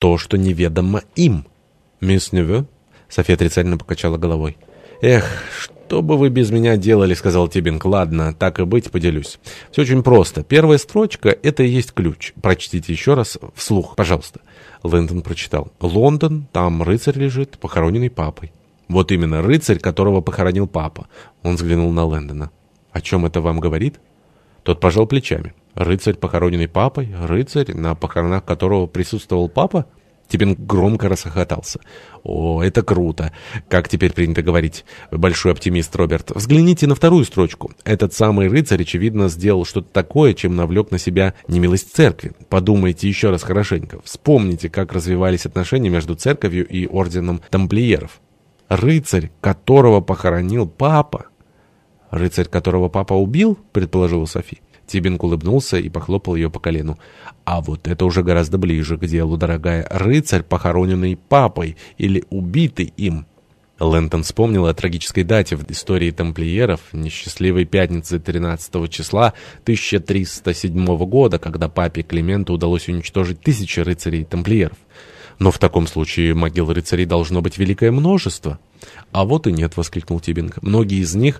то, что неведомо им. «Мисс Неве?» — София отрицательно покачала головой. «Эх, что бы вы без меня делали?» — сказал Тибинг. «Ладно, так и быть, поделюсь. Все очень просто. Первая строчка — это и есть ключ. Прочтите еще раз вслух, пожалуйста». Лэндон прочитал. «Лондон, там рыцарь лежит, похороненный папой». «Вот именно, рыцарь, которого похоронил папа». Он взглянул на Лэндона. «О чем это вам говорит?» Тот пожал плечами. «Рыцарь, похороненный папой? Рыцарь, на похоронах которого присутствовал папа?» Тибин громко расхохотался. «О, это круто! Как теперь принято говорить? Большой оптимист, Роберт. Взгляните на вторую строчку. Этот самый рыцарь, очевидно, сделал что-то такое, чем навлек на себя немилость церкви. Подумайте еще раз хорошенько. Вспомните, как развивались отношения между церковью и орденом тамплиеров. Рыцарь, которого похоронил папа. Рыцарь, которого папа убил, предположила Софи. Тибинг улыбнулся и похлопал ее по колену. «А вот это уже гораздо ближе к делу, дорогая. Рыцарь, похороненный папой или убитый им». Лэнтон вспомнил о трагической дате в истории тамплиеров, несчастливой пятницы 13 числа 1307 года, когда папе Клименту удалось уничтожить тысячи рыцарей-тамплиеров. Но в таком случае могил рыцарей должно быть великое множество. «А вот и нет», — воскликнул Тибинг. «Многие из них